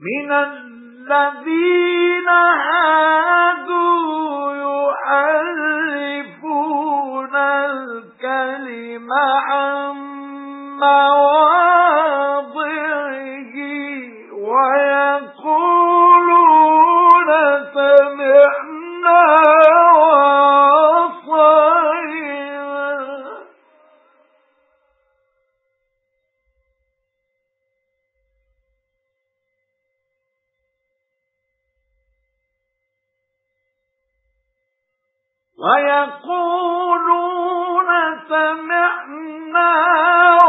من الذين هادوا يحرفون الكلم عن مواضعه وَيَقُولُونَ سَمِعْنَا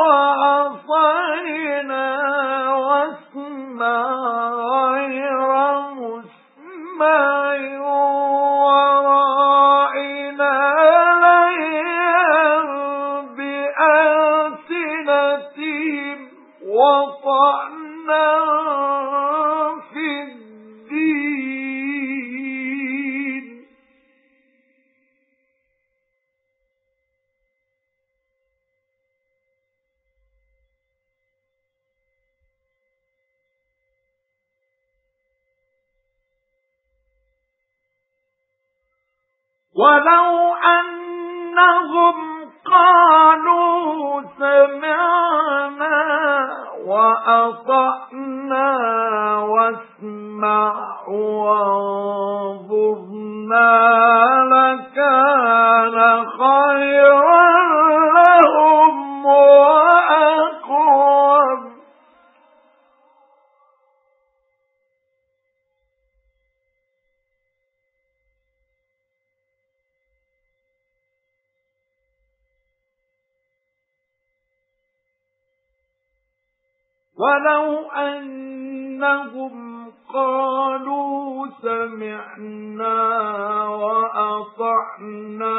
وَعَصَيْنَا وَاسْمَعْ غَيْرَ مُسْمَعٍ وَرَاعِنَا لَيًّا بِأَلْسِنَتِهِمْ وَطَعْنًا وَلَوْ أَنَّهُمْ قَالُوا سَمِعْنَا وَأَطَعْنَا وَاسْمَعْ وَانظُرْنَا لَكَانَ خَيْرًا. وَلَوْ أَنَّهُمْ قَالُوا سَمِعْنَا وَأَطَعْنَا